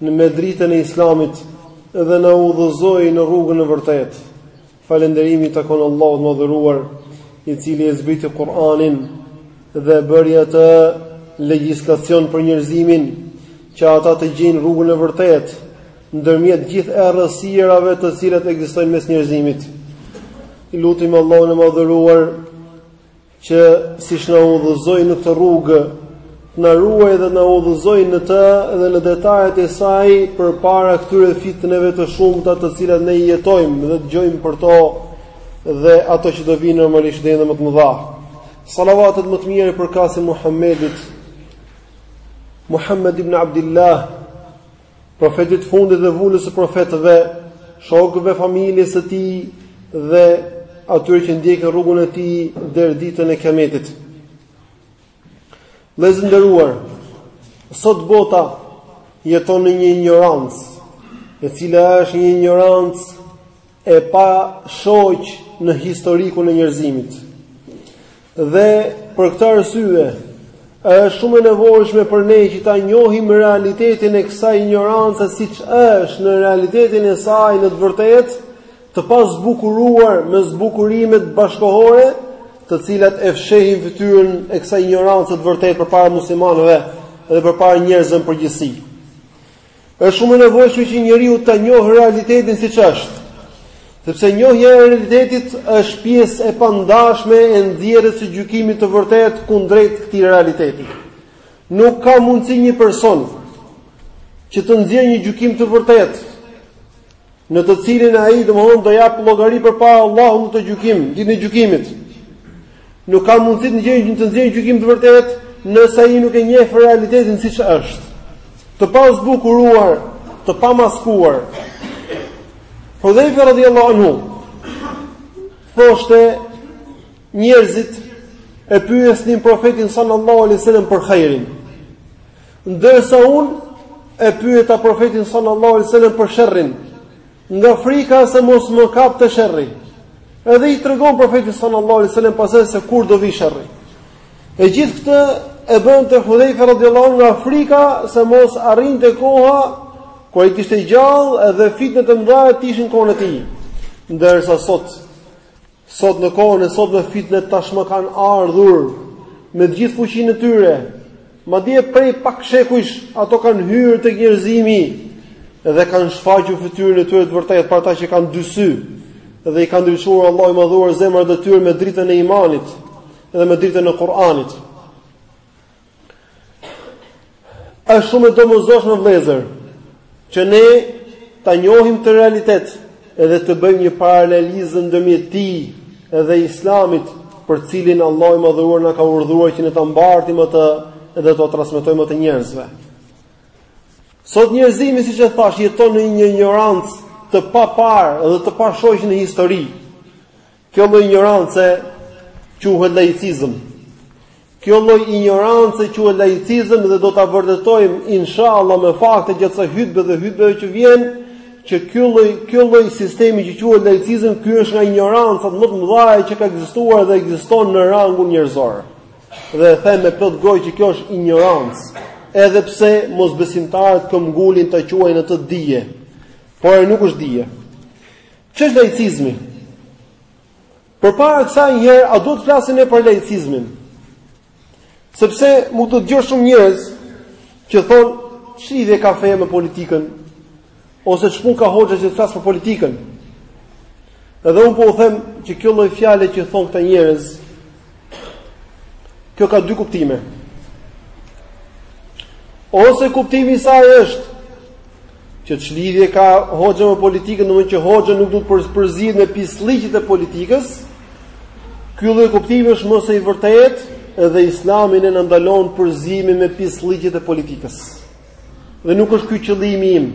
në me dritën e Islamit dhe na udhëzoi në rrugën e vërtetë. Falënderimi i takon Allahut të Madhëruar, i cili e zbriti Kur'anin dhe e bëri atë legjislacion për njerëzimin që ata të gjejnë rrugën e vërtetë ndërmjet gjithë errësirave të cilat ekzistojnë mes njerëzimit. I lutim Allahun e Madhëruar që siç na udhëzoi në këtë rrugë, të na ruajë dhe na udhëzojë në të dhe në detajet e saj përpara këtyre fitneve të shumta të cilat ne i jetojmë dhe dëgjojmë për to dhe ato që do vijnë normalisht dhe më të mëdha. Salavatet më të mira i përkasin Muhammedit Muhammed ibn Abdilah Profetit të fundit dhe vulës së profetëve, shokëve, familjes së tij dhe atyre që ndjekin rrugën e tij deri ditën e Kiametit. Vëllezër të nderuar, sot bota jeton në një injorancë, e cila është një injorancë e pashoqe në historikun e njerëzimit. Dhe për këtë arsye është shumë e nevojshme për ne që ta njohim realitetin e kësaj injorance siç është në realitetin e saj në të vërtetë, të pazbukuruar me zbukurimet bashkohore, të cilat e fshehin fytyrën e kësaj injorance të vërtetë përpara muslimanëve dhe përpara njerëzve në përgjithësi. Është shumë e nevojshme që njeriu ta njohë realitetin siç është, sepse njohja e realitetit është pjesë e pandashme e nxjerrjes së gjykimit të vërtetë kundrejt këtij realiteti. Nuk ka mundësi një person që të nxjerrë një gjykim të vërtetë në të cilin ai domethënë do japë llogari përpara Allahut në atë gjykim, ditën e gjykimit. Nuk ka mundësi të nxjerrë të nxjerrë një gjykim të vërtetë, nëse ai nuk e njeh realitetin siç është. Të pazbukuruar, të pamaskuar. Hudhejfe radhiyallahu anhu thoshte njerëzit e pyesnin profetin sallallahu alaihi wasallam për hajrin. Ndërsa unë e pyetja profetin sallallahu alaihi wasallam për sherrin, nga frika se mos më kapte sherri. Edhe i tregon profeti sallallahu alaihi wasallam pastaj se kur do vijë sherri. E gjithë këtë e bënte Hudhejfe radhiyallahu anhu nga frika se mos arrinte koha kur ai të ishte gjallë edhe fitnet e mëdha të ishin në kohën e tij. Ndërsa sot Sot në kohën e sotme fitnet tashmë kanë ardhur me të gjithë fuqinë e tyre. Madje prej pak shekujsh ato kanë hyrë tek njerëzimi dhe kanë shfaqur fytyrën e tyre të vërtetë për ata që kanë dy sy dhe i ka ndriçuar Allahu i Madhëruar zemrat e tyre me dritën e imanit dhe me dritën e Kur'anit. Është shumë e domosdoshme vëllezër që ne ta njohim këtë realitet edhe të bëjmë një paralelizëm ndërmjet tij edhe islamit për cilin Allahu i madhëruar na ka urdhëruar që ne ta mbartim atë edhe ta transmetojmë atë njerëzve. Sot njerëzimi, siç e thash, jeton në një injorancë të paparë edhe të pashoqe në histori. Kjo lloj injorance quhet laicizëm. Kjo lloj injorance quhet laicizëm dhe do ta vërtetojmë inshallah me fakte gjatë kësaj hutbe dhe hutbeve që vijnë që ky lloj ky lloj sistemi që quhet laicizëm ky është nga injorancat më të mëdha që ka ekzistuar dhe ekziston në rangun njerëzor. Dhe e them me plot gojë që kjo është injorancë, edhe pse mosbesimtarët këmbgulin ta quajnë atë dije, por nuk është dije. Ç'është laicizmi? Përpara kësaj, një herë a duhet të flasim ne për laicizmin? Sepse mund të dëgjosh shumë njerëz që thonë ç'lidhje ka feja me politikën ose ç'pun ka hoxha që të flasë për politikën. Edhe un po u them që kjo lloj fjale që thon këta njerëz Kjo ka dy kuptime. Ose kuptimi i saj është që ç'lidhje ka hoxha me politikën, domethënë që hoxha nuk duhet përzirë me pislliqet e politikës. Ky lloj kuptimi është mëse i vërtetë, edhe Islami ne na ndalon përzirjen me pislliqet e politikës. Dhe nuk është ky qëllimi im.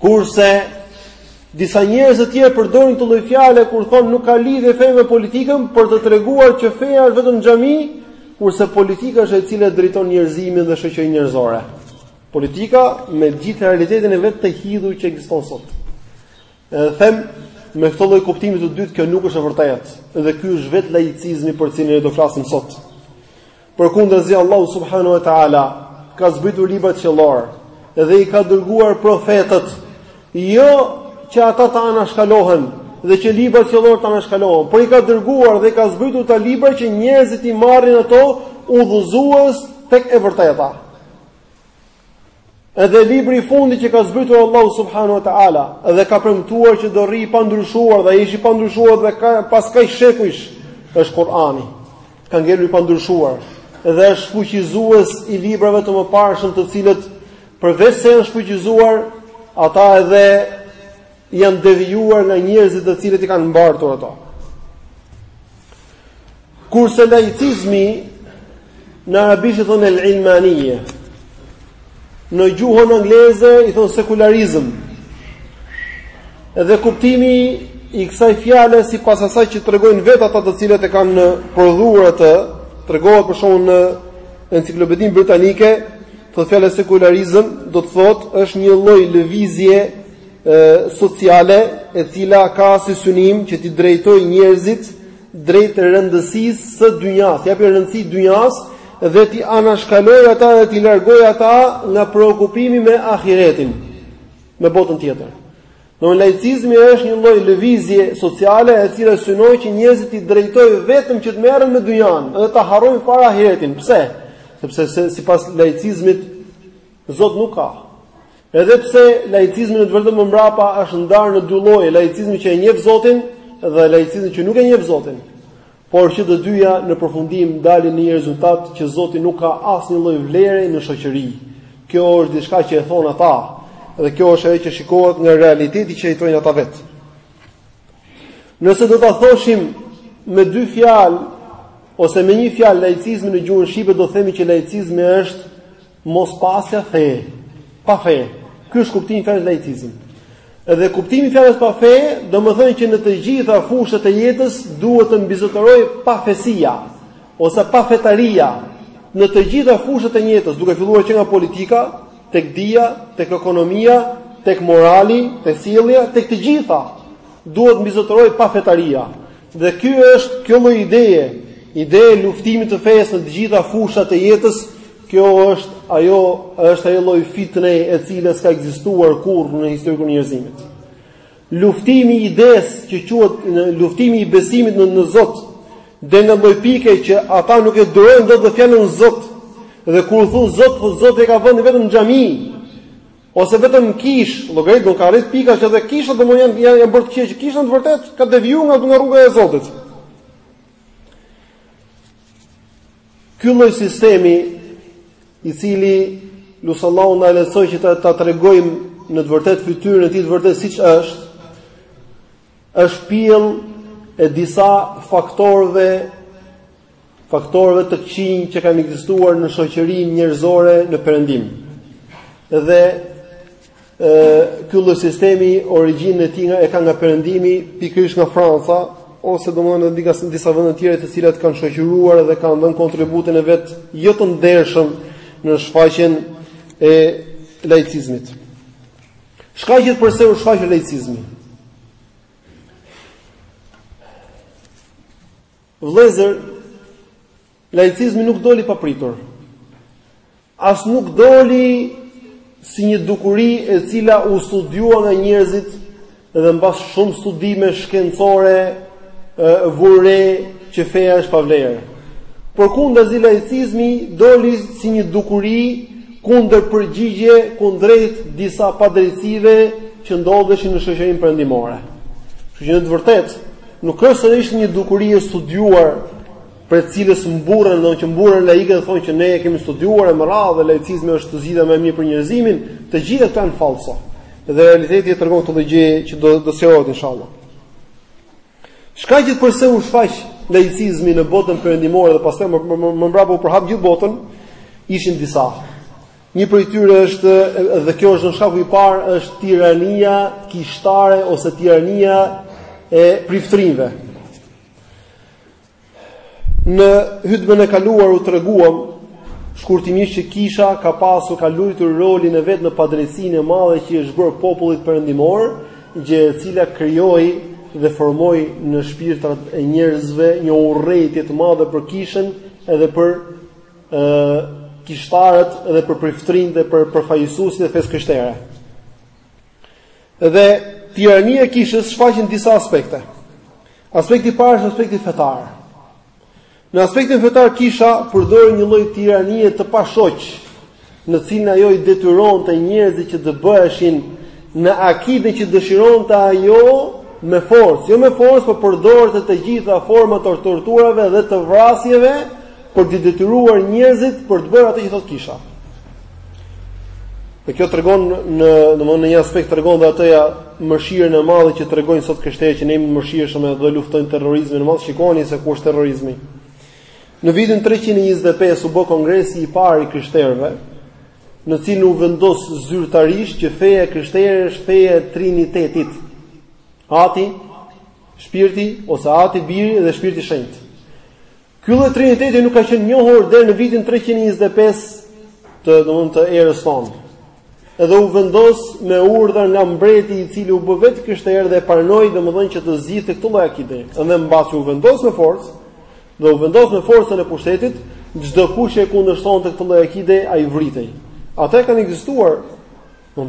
Kurse disa njerëz të tjerë e përdorin këtë lloj fjale kur thonë nuk ka lidhje feja me politikën për të treguar që feja është vetëm xhami, kurse politika është ajo e cila drejton njerëzimin dhe shoqërinë njerëzore. Politika me gjithë realitetin e vet të hidhur që ekziston sot. Edhe them me këtë lloj kuptimi të dytë kjo nuk është e vërtetë dhe ky është vetë laicizmi për cilin ne do flasim sot. Përkundrazi Allahu subhanahu wa taala ka zbritur librat qiellorë dhe i ka dërguar profetët, jo që ata të anashkalohen dhe që librat qiellorë të anashkalohen, por i ka dërguar dhe i ka zbritur ata libra që njerëzit t'i marrin ato udhëzues tek e vërteta. Edhe libri i fundit që ka zbritur Allahu subhanahu wa taala dhe ka premtuar që do rri i pandryshuar dhe ai është i pandryshuar edhe pas kaq shekujsh është Kur'ani. Ka ngelur i pandryshuar dhe është shfuqizues i librave të mëparshëm të cilët përveçse janë shfuqizuar, ata edhe janë devijuar nga njerëzit të cilët i kanë mbartur ato. Kurse laicizmi në arabisht i thonë el-ilmanie. Në gjuhën angleze i thonë sekularizëm. Dhe kuptimi i kësaj fjale sipas asaj që tregojnë vetë ata të cilët e kanë prodhuar atë, tregohet për shembull në enciklopedinë britanike, thotë fjala sekularizëm, do të thotë është një lloj lëvizje sociale e cila ka si synim që t'i drejtojë njerëzit drejt rëndësisë së dynjas, japin rëndësi dynjas dhe t'i anashkalojë ata dhe t'i largojë ata nga preokupimi me ahiretin, me botën tjetër. Në laicizmi është një lloj lëvizje sociale e cila synon që njerëzit t'i drejtojë vetëm që të merren me dynjan dhe ta harrojnë fare ahiretin. Pse? Sepse sipas laicizmit Zot nuk ka. Edhe pse laicizmi në të vërtetë më mbrapa është ndarë në dy lloje, laicizmi që e njeh Zotin dhe laicizmi që nuk e njeh Zotin. Por që të dyja në përfundim dalin në një rezultat që Zoti nuk ka asnjë lloj vlere në shoqëri. Kjo është diçka që e thonë ata dhe kjo është ajo që shikohet nga realiteti që jetojnë ata vetë. Nëse do ta thoshim me dy fjalë ose me një fjalë laicizmi në gjuhën shqipe do themi që laicizmi është Mospasja fe, pa fe. Ky është kuptimi i fjalës laicizëm. Dhe kuptimi i fjalës pa fe, domethënë që në të gjitha fushat e jetës duhet të mbizotërojë pafesia ose pafetaria. Në të gjitha fushat e jetës, duke filluar që nga politika, tek dija, tek ekonomia, tek morali, tek sjellja, tek të gjitha duhet të mbizotërojë pafetaria. Dhe ky është kjo lloj ideje, ide e luftimit të fesë në të gjitha fushat e jetës, kjo është ajo është ajo lloj fitne e cila s'ka ekzistuar kurrë në historinë e njerëzimit. Luftimi i idesë që quhet luftimi i besimit në, në Zot, deri në atë lloj pike që ata nuk e durojnë dot dhe fjalën Zot. Dhe kur u thua Zot, po Zoti e ka vendin vetëm në xhami. Ose vetëm në kishë, llogarit ku ka arrit pika që edhe kisha domon janë janë janë bërë të keq, kisha në të vërtetë ka devijuar nga nga rruga e Zotit. Ky lloj sistemi i cili lus Allahun na lehtësojë që ta, ta tregojmë në të vërtetë fytyrën e tij të vërtetë siç është, është pjellë e disa faktorëve faktorëve të këqinj që kanë ekzistuar në shoqërinë njerëzore në Perëndim. Dhe ë ky lloj sistemi origjinën e tij e ka nga Perëndimi, pikërisht nga Franca ose domethënë edhe nga disa vende të tjera të cilat kanë shoqëruar dhe kanë dhënë kontributin e vet jo të ndershëm në shfaqjen e laicizmit. Shkaqet përse u shfaq laicizmi? Vëllezër, laicizmi nuk doli papritur. As nuk doli si një dukuri e cila u studiua nga njerëzit dhe mbas shumë studime shkencore vure që feja është pa vlerë. Por përkundrazi laicizmi doli si një dukuri kundërpërgjigje kundrejt disa padrejtësive që ndodheshin në shoqërinë perëndimore. Kështu që në të vërtetë Nuk është se ishte një dukuri e studiuar prej të cilës mburren, domthënë që mburren laikët dhe thonë që ne e kemi studiuar e me radhë dhe laicizmi është zgjidhja më e mirë për njerëzimin, të gjitha këto janë fallso. Dhe realiteti e tregon këtë gjë që do të sqarohet inshallah. Shkaqet përse u shfaq laicizmi në botën perëndimore dhe pastaj më mbrapa u përhap gjithë botën, ishin disa. Një prej tyre është dhe kjo është shkaku i parë është tirania kishtare ose tirania e priftërinjve. Në hutbën e kaluar ju treguam shkurtimisht që kisha ka pasur ka luajtur rolin e vet në padrejtësinë e madhe që i është bërë popullit perëndimor, gjë e cila krijoi dhe formoi në shpirtrat e njerëzve një urrejtje të madhe për kishën edhe për ë kishtarët dhe për priftërinjtë dhe për përfaqësuesit e fesë krishtere. Dhe tirania e kishës shfaqet në disa aspekte. Aspekti i parë është aspekti fetar. Në aspektin fetar kisha përdori një lloj tiranie të pashoq, në cilin ajo i detyronte njerëzit që të bëheshin në akiden që dëshironte ajo me forcë, jo me forcë, por përdorte të gjitha format e torturave dhe të vrasjeve për t'i detyruar njerëzit për të bërë atë që thotë kisha. Dhe kjo tregon në, domthonë në një aspekt tregon dhe atë mëshirën e madhe që tregojnë sot krishterët që ne jemi të mëshirshëm dhe luftojnë terrorizmin e madh. Shikoni se ku është terrorizmi. Në vitin treqind e njëzet e pesë u bë kongresi i parë i krishterëve, në cilin u vendos zyrtarisht që feja e krishterë është feja e Trinitetit. Ati, Shpirti ose Ati, Biri dhe Shpirti i Shenjtë. Ky lloj Triniteti nuk ka qenë i njohur deri në vitin 325 të domthon të erës sonë. dhe u vendos me urdhër nga mbreti i cili u bë vetë krishterë dhe e pranoi domethënë që të zgjidhte këtë lloj akide. Dhe mbasi u vendos me forcë, dhe u vendos me forcën e pushtetit, çdokush që e kundërshtonte këtë lloj akide, ai vritej. Ata kanë ekzistuar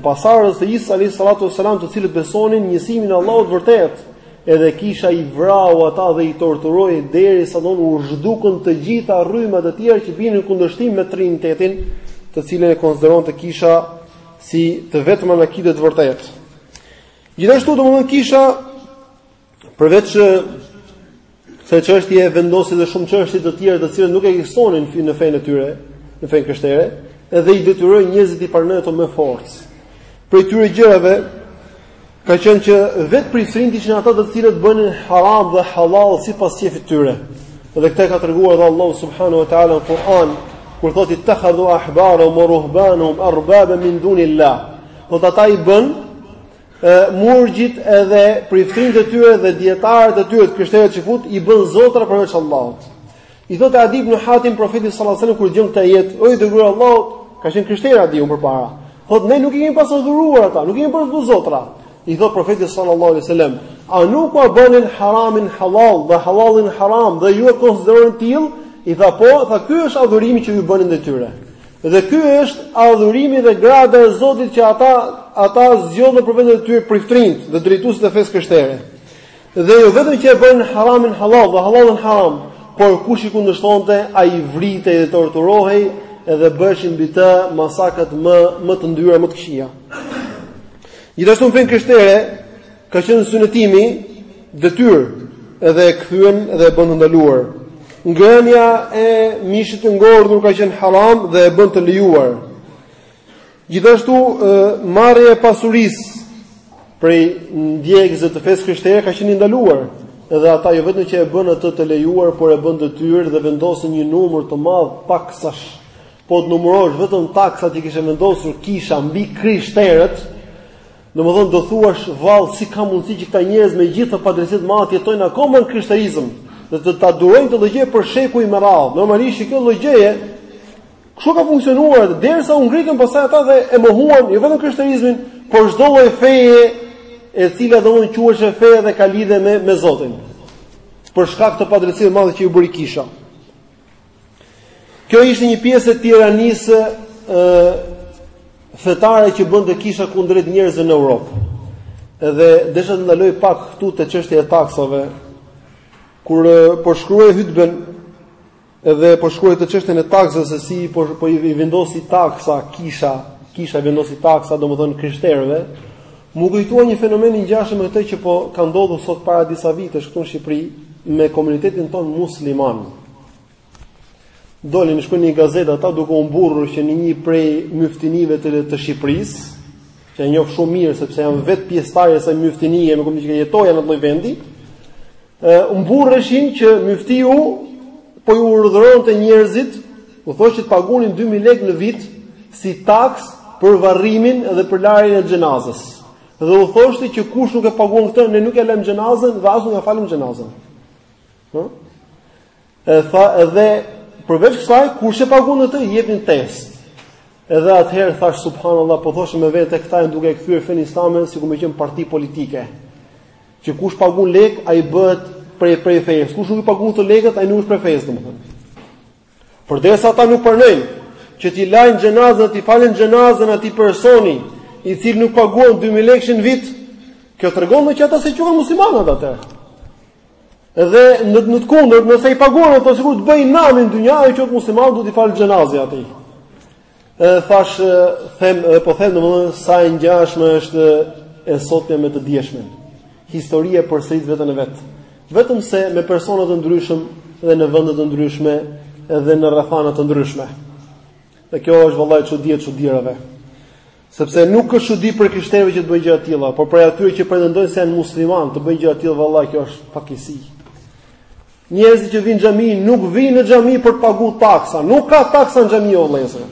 pasardhës të Isas alayhi salatu wasalam, të cilët besonin njësimin e Allahut vërtet, Edhe kisha i vrau ata dhe i torturoi derisa domethënë u zhdukën të gjitha rrymat e tjera që binin në kundërshtim me Trinitetin, të cilin e konsideronte kisha si të vetmen akide të vërtetë. Gjithashtu domethënë kisha përveç kësaj çështje e vendosi dhe shumë çështje të tjera të cilat nuk ekzistonin në fenë e tyre, në fenë krishtere, edhe i detyroi njerëzit t'i pranojnë ato me forcë. Prej këtyre gjërave Ka qenë që vetë priftërinjtë ishin ata të cilët bënin haram dhe halal sipas qejfit të tyre. Dhe këtë e ka treguar dhe Allahu subhanahu wa taala në Kur'an, kur thotë ittakhadhu ahbarahum wa ruhbanahum arbaban min dunillah. Thotë ata i bënë murgjit edhe priftërinjtë e tyre dhe dijetarët e tyre të krishterët çifutët i bënë zotra përveç Allahut. I thotë Adi ibn Hatim profetit sallallahu alajhi wasallam kur dëgjon këtë ajet, o i dërguar i Allahut, ka qenë krishterë Adiu përpara. Thotë ne nuk i kemi pas adhuruar ata, nuk i kemi pasur zotra. I thotë profeti sallallahu alajhi wasallam, a nuk ua bënin haramin halal dhe halalin haram dhe ju e konsideronit të tillë? I tha po, tha ky është adhurimi që ju bënit ndaj tyre. Dhe ky është adhurimi dhe grada e Zotit që ata ata zgjodhën për vetet e tyre priftërinjtë dhe drejtuesit e fesë krishtere. Dhe jo vetëm që e bënin haramin halal dhe halalin haram, por kush i kundërshtonte, ai vritej dhe torturohej dhe bëheshin mbi të masakrat më më të ndyra, më të këqija. Gjithashtu në fenë krishtere ka qenë synetimi detyrë edhe e kthyen dhe e bënë të ndaluar. Ngrënia e mishit të ngordhur ka qenë haram dhe e bënë të lejuar. Gjithashtu, marrja e pasurisë prej ndjekësve të fesë krishtere ka qenë e ndaluar, dhe ata jo vetëm që e bënë atë të lejuar, por e bënë detyrë dhe vendosën një numër të madh taksash. Po të numërosh vetëm taksat që kishte vendosur kisha mbi krishterët, domethënë do thuash vallë si ka mundësi që këta njerëz me gjithë këtë padrejtësi të madhe të jetojnë akoma në krishterizëm dhe të ta durojnë këtë lloj gjëje për shekuj me radhë. Normalisht që kjo lloj gjëje Kështu ka funksionuar derisa u ngritën pastaj ata dhe e mohuan jo vetëm krishterizmin, por çdo lloj feje e cila domethënë quhet fe dhe ka lidhje me me Zotin. Për shkak të padrejtësisë së madhe që iu bëri kisha. Kjo ishte një pjesë e tiranisë ë fetare që bënte kisha kundrejt njerëzve në Europë. Edhe desha të ndaloj pak këtu te çështja e taksave. Kur po shkruaja hutben Edhe po shkruaj te çështja e taksës se si po po i vendoste taksa kisha, kisha i vendoste taksa, domethënë krishterëve. M'u kujtua një fenomen i ngjashëm me këtë që po ka ndodhur sot para disa vitesh këtu në Shqipëri me komunitetin tonë musliman. Dolën në një gazetë ata duke u mburrur që në një prej myftinive të të Shqipërisë, që e njoh shumë mirë sepse jam vetë pjesëtarë i asaj myftinie, më kuptoj që jetoja në atë vendi, u mburreshin që myftiu po i urdhëronte njerëzit, u thoshte të pagunin 2000 lekë në vit si taksë për varrimin dhe për larjen e xhenazës. Dhe u thoshte që kush nuk e paguan këtë, ne nuk ia lajmë xhenazën dhe as nuk ia falim xhenazën. Ëh? E tha edhe përveç kësaj kush e paguan atë i jepnin teser. Edhe atëherë thashë subhanallahu po thosha me vete këta janë duke e kthyer fenë islame sikur me qenë parti politike. Që kush paguan lekë ai bëhet prej prej fesë. Kush nuk i paguan këto lekët ai nuk është prej fesë domethënë. Përderisa ata nuk pranojnë që t'i lajnë xhenazën, t'i falin xhenazën atij personi i cili nuk paguan 2000 lekë në vit, kjo tregon pra që ata s'e quajnë musliman atë. Dhe në në të kundërt, nëse i paguan ato sikur të bëjë namin në dynja, ai quhet musliman duhet t'i falet xhenazja atij. Ë thashë them dhe po them domethënë sa e ngjashme është e sotja me të djeshmen. Historia e përsërit veten e vet. Vetëm se me persona të ndryshëm dhe në vende të ndryshme dhe në rrethana të ndryshme. Dhe kjo është vallahi çudi e çudirave. Sepse nuk është çudi prej krishterëve që të bëjnë gjëra të tilla, por prej atyre që pretendojnë se janë muslimanë të bëjnë gjëra të tilla, vallahi kjo është pakësi. Njerëzit që vijnë në xhami nuk vijnë në xhami për të paguar taksa, nuk ka taksa në xhami o vëllezër.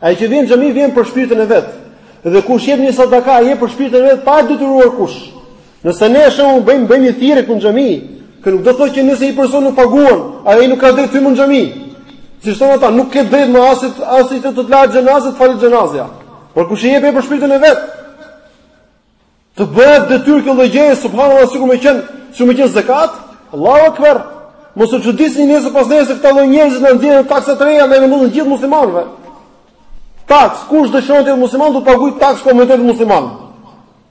Ai që vjen në xhami vjen për shpirtin e vet. Dhe kush jep një sadaka, ai jep për shpirtin e vet pa e detyruar kush. Nëse ne shembull bëjmë bëjmë thirrje në xhami, kjo nuk do të thotë që nëse një person nuk paguan, ai nuk ka të drejtë të hyjë në xhami. Si thonë ata, nuk ke të drejtë më as t' as të të lahet xhenazja të falet xhenazja. Por kush i jep për shpirtin e vet? Të bëhet detyrë kjo lloj gjëje subhanallah sikur me qenë, sikur me qenë zakat, Allahu akbar. Mos u çuditni nëse pasnesër këta lloj njerëz na nxjerrin taksa të reja dhe në mundin e gjithë muslimanëve. Taksë, kush dëshon të jetë musliman do të paguajë taksë komunitetit musliman.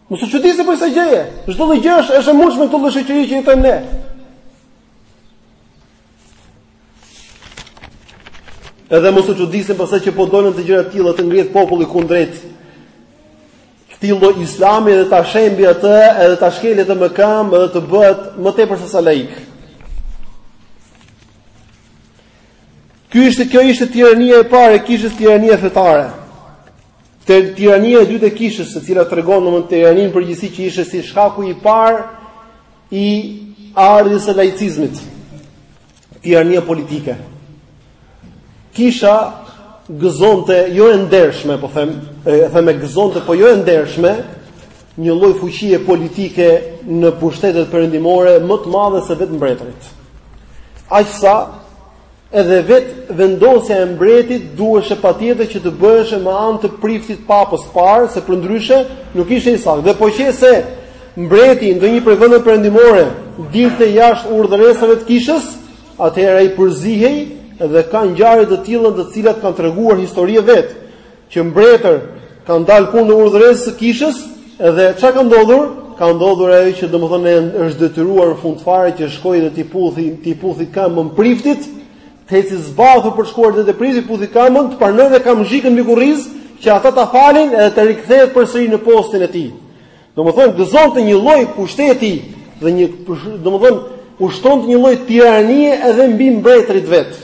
Mos u çuditni prej kësaj gjëje. Çdo lloj gjëje është është e mundshme këtu në shoqërinë që jetojmë ne. Edhe mos u çuditni pastaj që po dolën këto gjëra të tilla të ngrihet populli kundrejt këtij lloj islami dhe ta shembë atë edhe ta shkelë atë me këmbë edhe të bëhet më tepër sesa laik. Ky ishte kjo ishte tirania e parë e kishës tirania fetare. Te tirania e dytë e kishës, e cila tregon domthonë tiraninë në përgjithësi që ishte si shkaku i parë i ardhjes së laicizmit. Tirania politike. Kisha gëzonte jo e ndershme, po them, e them e gëzonte, po jo e ndershme, një lloj fuqie politike në pushtetet perëndimore më të madhe se vetë mbretërit. Aq sa Edhe vetë vendosja e mbretit duheshe patjetër që të bëheshe me anë të priftit papës së parë, se përndryshe nuk ishte i saktë. Dhe po qe se mbreti i ndonjë prej vendeve perëndimore dilte jashtë urdhëresave të kishës, atëherë ai përzihej dhe ka ngjarje të tilla të cilat kanë treguar historia vet. Që mbretër kanë dalë kundër urdhëresë së kishës dhe çka ka ndodhur? Ka ndodhur ajo që domethënë është detyruar në fund fare që të shkojë dhe t'i puthi, t'i puthi këmbën priftit, të eci zbathur për të shkuar dhe te prifti t'i puthi kamën, të pranojë dhe kamxhikun mbi kurriz, që ata ta falin edhe të rikthehet përsëri në postin e tij. Domethënë gëzonte një lloj pushteti dhe një domethënë ushtronte një lloj tiranie edhe mbi mbretërit vet.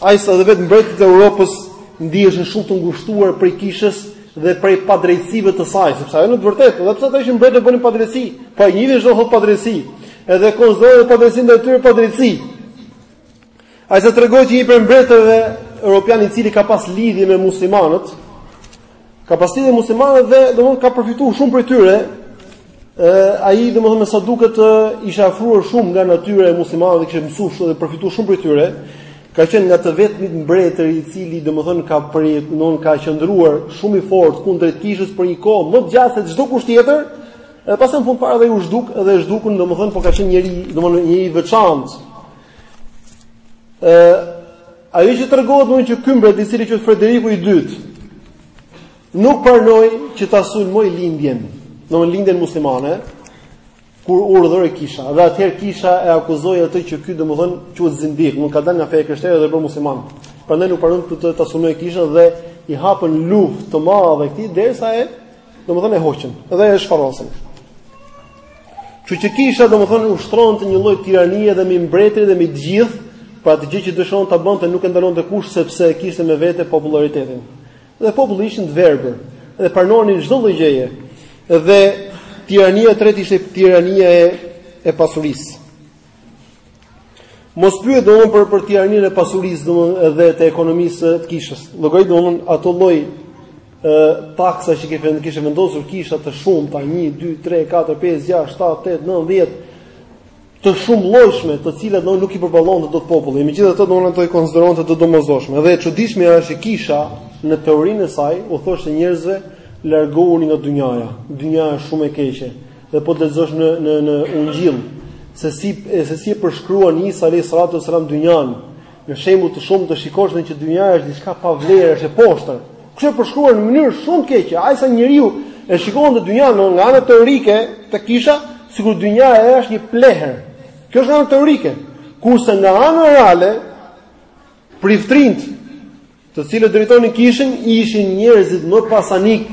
Aq sa edhe vet mbretërit e Europës ndiheshin shumë të ngushtuar prej kishës dhe prej padrejtësive të saj, sepse ajo në të vërtetë, edhe pse ata ishin mbretër bënin padrejtësi, prapë njeriu s'do dot padrejtësi, edhe konsideron padrejtësi ndaj tyre padrejtësi. Aq sa tregohet që një prej mbretërve europian i cili ka pas lidhje me muslimanët, ka pas lidhje me muslimanët dhe domthon ka përfituar shumë prej tyre. Ë ai domthon me sa duket ishte afruar shumë nga natyra e muslimanëve, kishte mësuar shumë dhe përfituar shumë prej tyre. Ka qenë nga të vetmit mbretër i cili domthon ka prej domthon ka qëndruar shumë i fortë kundrejt kishës për një kohë më të gjatë se çdo kush tjetër. Edhe pse në fund fare dhe u zhduk dhe e zhdukën domthon po ka qenë njeri domthon një i veçantë Ë ajo që tregohet domthon që ky mbret i cili quhet Frederiku i dytë nuk pranoi që ta sulmoj lindjen, domthon lindjen muslimane kur urdhëroi kisha. Dhe atëherë kisha e akuzoi atë që ky domthon quhet zindik, nuk ka dalë nga feja krishtere dhe bërë musliman. Prandaj nuk pranonte ta sulmoj kisha dhe i hapën luftë të madhe këtij derisa e Domethënë e hoqën dhe e shfarrosën. Që që kisha domethënë ushtronte një lloj tiranie edhe mbi mbretërit edhe mbi të gjithë, pra atë gjë që dëshironte ta bënte nuk e ndalonte kush sepse e kishte me vete popullaritetin. Dhe populli ishin të verbër dhe pranonin çdo lloj gjëje. Dhe tirania e tretë ishte tirania e e pasurisë. Mos pyet domethënë për për tiraninë e pasurisë domethënë edhe të ekonomisë të kishës. Llogarit domethënë ato lloj ë taksa që kishte kishte vendosur kisha të shumta 1 2 3 4 5 6 7 8 9 10 të shumëllojshme, të cilat domethënë nuk i përballonte dot populli. Megjithatë domethënë ato i konsideronte të domosdoshme. Dhe e çuditshme është që kisha në teorinë e saj u thoshte njerëzve largohuni nga dynjaja. Dynjaja është shumë e keqe. Dhe po të lexosh në në në Ungjil se si se si e përshkruan Isa alayhis salatu wasalam dynjan në shembuj të shumë të shikoshmë që dynja është diçka pa vlerë, është e poshtër. Kështu e përshkruan në mënyrë shumë të keqe. Aq sa njeriu e shikonte dynjanë nga ana teorike te kisha, sikur dynjaja është një plehër. Kjo është nga ana teorike. Kurse nga ana reale, priftërinjtë të cilët drejtonin kishën ishin njerëzit më pasanik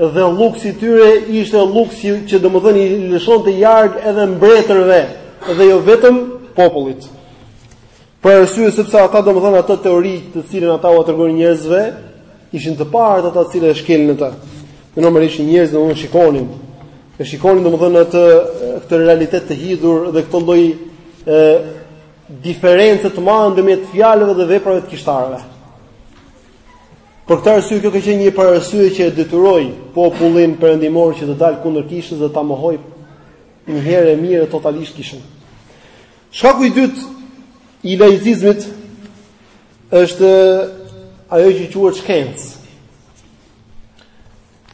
dhe lluksi i tyre ishte lluksi që domethënë i lëshonte jarg edhe mbretërve dhe jo vetëm popullit. Për arsye sepse ata domethënë atë teori të cilën ata ua tregonin njerëzve ishin të parët ata të cilët e shkelnin atë. Normalisht njerëzit domethënë shikonin e shikonin domethënë atë këtë realitet të hidhur dhe këtë lloj diferencë të madhe ndërmjet fjalëve dhe veprave të kishtarëve. Për këtë arsye kjo ka qenë një prej arsyeve që e detyroi popullin perëndimor që të dalë kundër kishës dhe ta mohojë një herë e mirë totalisht kishën. Shkaku i dytë i laicizmit është ajo që quhet shkencë.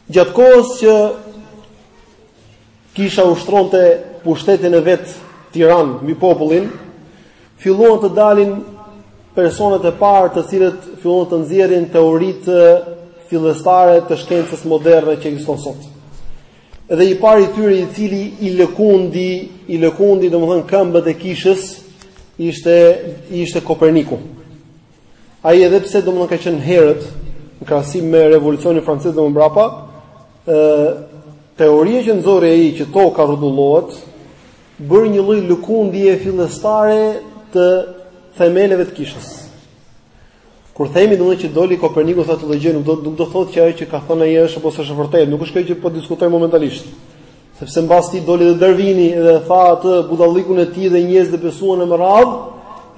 Gjatë kohës që kisha ushtronte pushtetin e vet tiran mbi popullin, filluan të dalin personat e parë të cilët filluan të nxjerrin teoritë fillestare të shkencës moderne që ekziston sot. Dhe i pari i tyre i cili i lëkundi, i lëkundi domethënë këmbët e kishës ishte ishte Koperniku. Ai edhe pse domethënë ka qenë herët në krahasim me revolucionin francez dhe më mbrapa, ë teoria që nxori ai që toka rrotullohet bëri një lloj lëkundje fillestare të themeleve të kishës. Kur themi domethënë që doli Koperniku tha atë gjë, nuk do nuk do thotë që ajo që ka thënë ai është apo s'është e vërtetë, nuk është kjo që po diskutojmë momentalisht. Sepse mbas tij doli dhe Darwini dhe tha atë budallikun e tij dhe njerëzit e besuan në radh,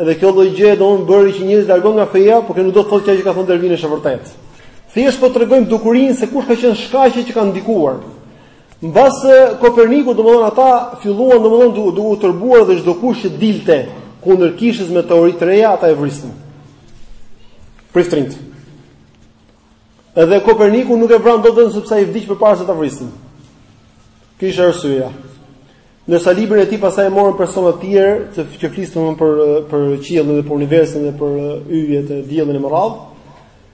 edhe kjo lloj gjëje domethënë bëri që njerëzit të largohen nga feja, por kjo nuk do të thotë që ajo që ka thënë Darwini është e vërtetë. Thjesht po tregojmë dukurinë se kush kanë qenë shkaqet që kanë ndikuar. Mbas Kopernikut, domethënë ata filluan domethënë duke u tërbuar dhe çdokush që dilte kundër kishës me teori të reja, ata e vrisnin. Priftërinjtë. Edhe Koperniku nuk e vranë domethënë sepse ai vdiq përpara se ta vrisin. Kjo ishte arsyeja. Ndërsa librin e tij pastaj e morën persona të tjerë, të që flisnin më për, për qiellin dhe për universin dhe për yjet e diellin e me radhë.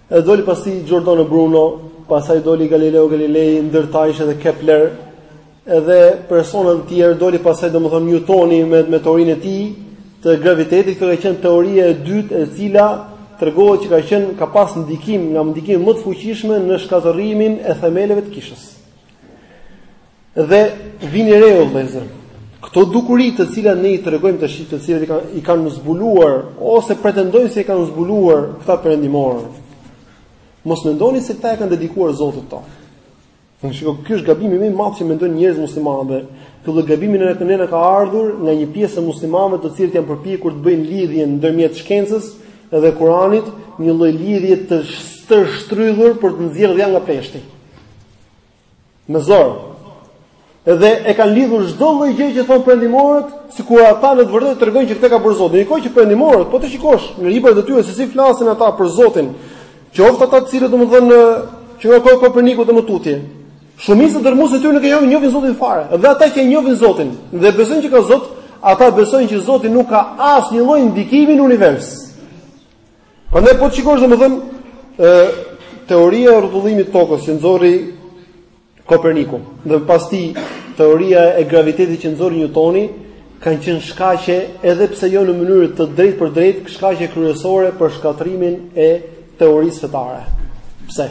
Edhe doli pastaj Giordano Bruno, pastaj doli Galileo Galilei, ndër ta ishte edhe Kepler, Edhe persona të tjerë doli pasaj domethënë Newtoni me me teorinë e tij të gravitetit, kjo ka qenë teoria e dytë e cila tregohet që ka qenë ka pas ndikim nga ndikim më të fuqishme në shkatërrimin e themeleve të kishës. Dhe vini re o vëllezër, këto dukuri të cilat ne i tregojmë të shit të cilat i kanë i kanë zbuluar ose pretendojnë se i kanë zbuluar këta perëndimorë. Mos mendoni se këta e kanë dedikuar Zotit tonë. Unë shiko, ky është gabimi më i madh që mendojnë njerëz muslimanë. Ky lloj gabimi në rrethet tona ka ardhur nga një pjesë e muslimanëve të cilët janë përpjekur të bëjnë lidhjen ndërmjet shkencës dhe Kuranit, një lloj lidhje të të shtrydhur për të nxjerrë dhjamë nga pleshti. Me zor. Edhe e kanë lidhur çdo lloj gjë që thon perëndimorët, sikur ata në të vërtetë tregojnë që këtë e ka bërë Zoti. Ndërkohë që perëndimorët, po të shikosh në librat e tyre se si flasin ata për Zotin, Qoftë ata të cilët domethënë që nga koha e Kopernikut e më tutje, shumica dërrmuese e tyre nuk e njohin njohin Zotin fare. Dhe ata që e njohin Zotin dhe besojnë që ka Zot, ata besojnë që Zoti nuk ka asnjë lloj ndikimi në univers. Prandaj po të shikosh domethënë ë teoria e rrotullimit të tokës që nxorri Koperniku. Dhe pas tij, teoria e gravitetit që nxori Newtoni kanë qenë shkaqe edhe pse jo në mënyrë të drejtpërdrejtë, shkaqe kryesore për shkatërrimin e teorisë fetare. Pse?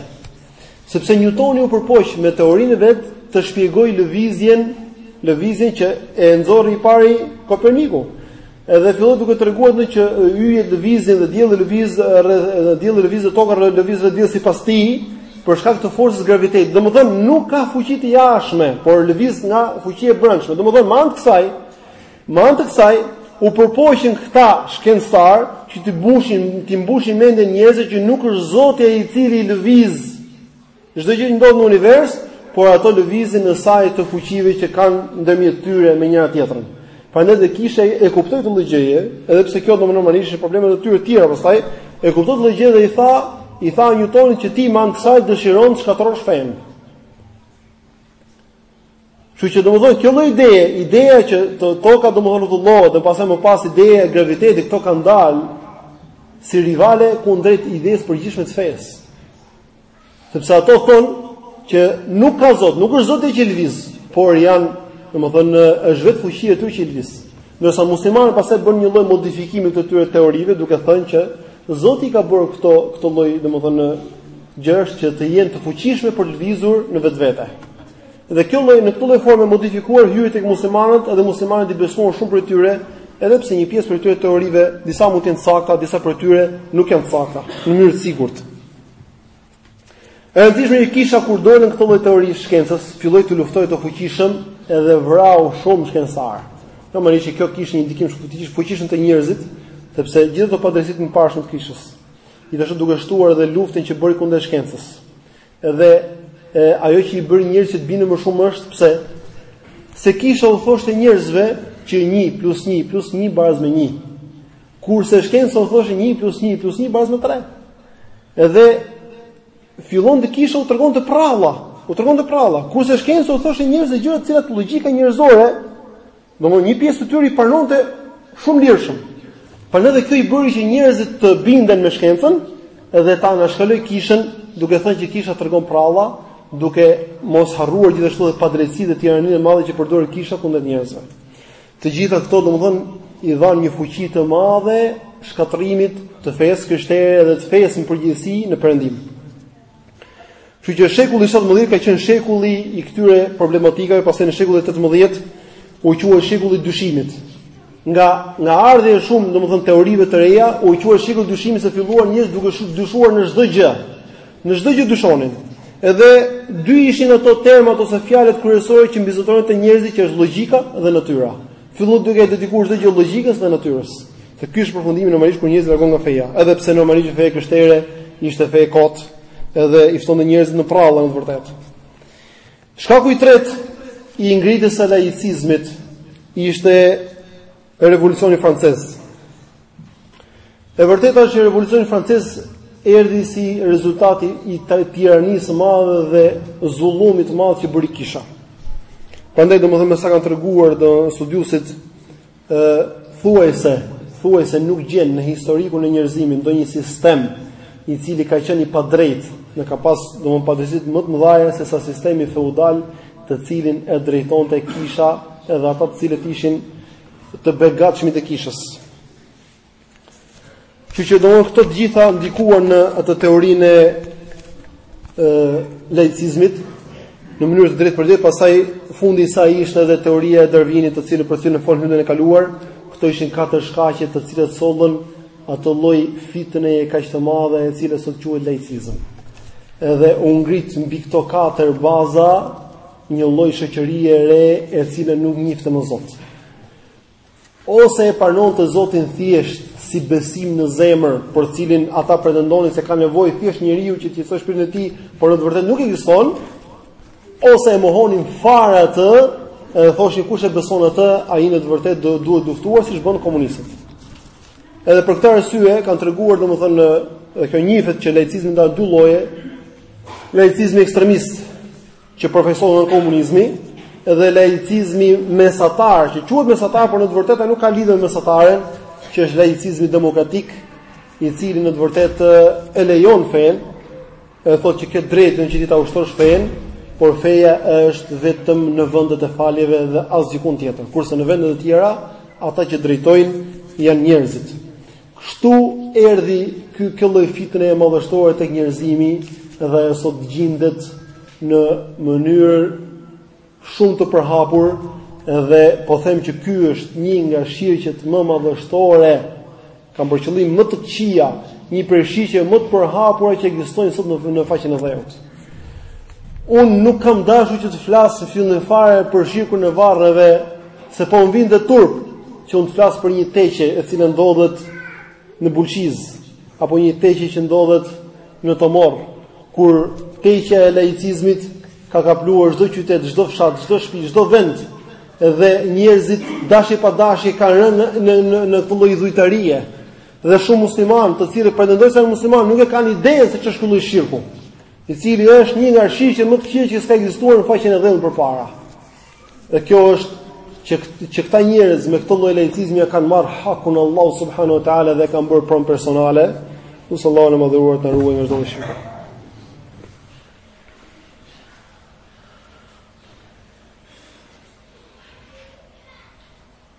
Sepse Newtoni u përpoq me teorinë e vet të shpjegojë lëvizjen, lëvizjen që e nxorri i pari Koperniku. Edhe filloi duke treguar që yjet lëvizin dhe dielli lëviz rreth dhe dielli lëviz dhe toka lëviz rreth diellit sipas tij për shkak të forcës gravitetit. Domethënë nuk ka fuqi të jashtme, por lëviz nga fuqia e brendshme. Domethënë me anë të kësaj, me anë të kësaj u përpoqën këta shkencëtar që t'i mbushin, t'i mbushin mendjen njerëzve që nuk është Zoti ai i cili lëviz çdo gjë që ndodh në univers, por ato lëvizin në sajë të fuqive që kanë ndërmjet tyre me njëra tjetrën. Prandaj dhe kisha e kuptoi këtë lloj gjëje, edhe pse kjo domethënë normalisht është probleme të tyre të tjera, pastaj e kuptoi këtë gjë dhe i tha, i tha Newtonit që ti me anë të kësaj dëshiron të shkatërrosh fenë. Kështu që domethënë kjo lloj ide, ideja që të toka domethënë rrotullohet dhe pastaj më pas ideja e gravitetit këto kanë dalë si rivale kundrejt idesë përgjithshme të fesë. Sepse ato thonë që nuk ka Zot, nuk është Zoti që lëviz, por janë, domethënë, është vetë fuqia e tyre që lëviz. Ndërsa muslimanët pastaj bënë një lloj modifikimi të këtyre teorive duke thënë që Zoti ka bërë këto këto lloj, domethënë, gjërash që të jenë të fuqishme për të lëvizur në vetvete. Dhe kjo lloj në këtë lloj forme modifikuar hyri tek muslimanët, edhe muslimanët i besuan shumë prej tyre, edhe pse një pjesë prej këtyre teorive, disa mund të jenë të sakta, disa prej tyre nuk janë të sakta, në mënyrë të sigurt. E rëndësishme që kisha kur dolën këto lloj teori të shkencës, filloi t'i luftojë ato fuqishëm edhe vrau shumë shkencëtarë. Normalisht që kjo kishte një ndikim shumë të fuqishëm te njerëzit, sepse gjithë ato padrejtësitë e mëparshme të kishës. Gjithashtu duke shtuar edhe luftën që bëri kundër shkencës. Edhe e, ajo që i bëri njerëzit të binden më shumë është pse se kisha u thoshte njerëzve që 1 + 1 + 1 = 1. Kurse shkenca u thoshte 1 plus 1 plus 1 barazë me 3. Edhe fillonte kisha u tregonte pralla, u tregonte pralla. Kurse shkenca u thoshte njerëzve gjëra të cilat logjika njerëzore, domthonë një pjesë e tyre i pranonte shumë lirshëm. Prandaj edhe kjo i bëri që njerëzit të binden me shkencën dhe ta anashkalojnë kishën, duke thënë që kisha tregon pralla, duke mos harruar gjithashtu edhe padrejtësitë e tiraninë e madhe që përdori kisha kundër njerëzve. Të gjitha këto, domethënë, i dhanë një fuqi të madhe shkatërrimit të fesë krishtere dhe të fesë në përgjithësi në Perëndim. Kështu që shekulli 17 ka qenë shekulli i këtyre problematikave, pastaj në shekullin 18 u quajti shekulli i dyshimit. Nga nga ardhja e shumë, domethënë teorive të reja, u quajti shekulli i dyshimit se filluan njerëzit duke dyshuar në çdo gjë. Në çdo gjë dyshonin. Edhe dy ishin ato termat ose fjalët kryesore që mbizotëronin te njerëzit që është logjika dhe natyra. Filluan duke i dedikuar çdo gjë logjikës dhe natyrës. Se ky është përfundimi normalisht kur njerëzit largohen nga feja, edhe pse normalisht feja krishtere ishte fe kot, edhe i ftonte njerëzit në pralla në të vërtetë. Shkaku i tretë i ngritjes së laicizmit ishte revolucioni francez. E vërteta është që revolucioni francez erdhi si rezultat i tiranisë së madhe dhe zullumit të madh që bëri kisha. Prandaj domethënë sa kanë treguar dhe studiuesit ë thuajse, thuajse nuk gjen në historikun e njerëzimit ndonjë sistem i cili ka qenë i padrejtë, ë ka pas domethënë padrejtësi më të mëdha se sa sistemi feudal, të cilin e drejtonte kisha edhe ata të cilët ishin të begatshmit të kishës. Që që domethënë këto të gjitha ndikuan në atë teorinë e laicizmit në mënyrë të drejtpërdrejtë, pastaj fundi i saj ishte edhe teoria e Darwinit, të cilën për të cilën folëm herën e kaluar, këto ishin katër shkaqe të cilat sollën atë lloj fitneje kaq të madhe e cila sot quhet laicizëm. Edhe u ngrit mbi këto katër baza një lloj shoqërie e re e cila nuk njifte më Zot. Ose e pranonte Zotin thjesht si besim në zemër, për të cilin ata pretendonin se ka nevojë thjesht njeriu që të qetësojë shpirtin e tij, por në të vërtetë nuk ekziston, ose e mohonin fare atë, e thoshin kush e beson atë, ai në të vërtetë do duhet luftuar siç bënë komunistët. Edhe për këtë arsye kanë treguar domethënë kjo njifet që laicizmi ndahet në dy lloje, laicizmi ekstremist, që përfaqësohet nga komunizmi dhe laicizmi mesatar, që quhet mesatar, por në të vërtetë nuk ka lidhje me mesataren, që është laicizmi demokratik, i cili në të vërtetë e lejon fenë, e thotë që ke të drejtën që ti ta ushtrosh fenë, por feja është vetëm në vendet e faljeve dhe asgjëkund tjetër. Kurse në vendet e tjera, ata që drejtojnë janë njerëzit. Kështu erdhi ky kjo lloj fitneje madhështore tek njerëzimi dhe ajo sot gjindet në mënyrë shumë të përhapur dhe po them që ky është një nga shirqet më madhështore kam për qëllim më të këqija, një prej shirqeve më të përhapura që ekzistojnë sot në në faqen e dheut. Unë nuk kam dashur që të flas në fillim fare për shirkun e varreve, se po më vinte turp që unë të flas për një teqe e cila ndodhet në Bulqizë apo një teqe që ndodhet në Tomorr, kur teqja e laicizmit ka kapluar çdo qytet, çdo fshat, çdo shtëpi, çdo vend dhe njerëzit dashje pa dashje kanë rënë në në në këtë lloj idhujtarie. Dhe shumë muslimanë, të cilët pretendojnë se janë muslimanë, nuk e kanë idenë se ç'është ky lloj shirku, i cili është një nga shirqet më të këqija që s'ka ekzistuar në faqen e dheut përpara. Dhe kjo është që që këta njerëz me këtë lloj laicizmi ja kanë marr hakun Allahut subhanahu wa taala dhe e kanë bërë pronë personale, lus Allahun subhanahu wa taala të na ruajë nga çdo shirku.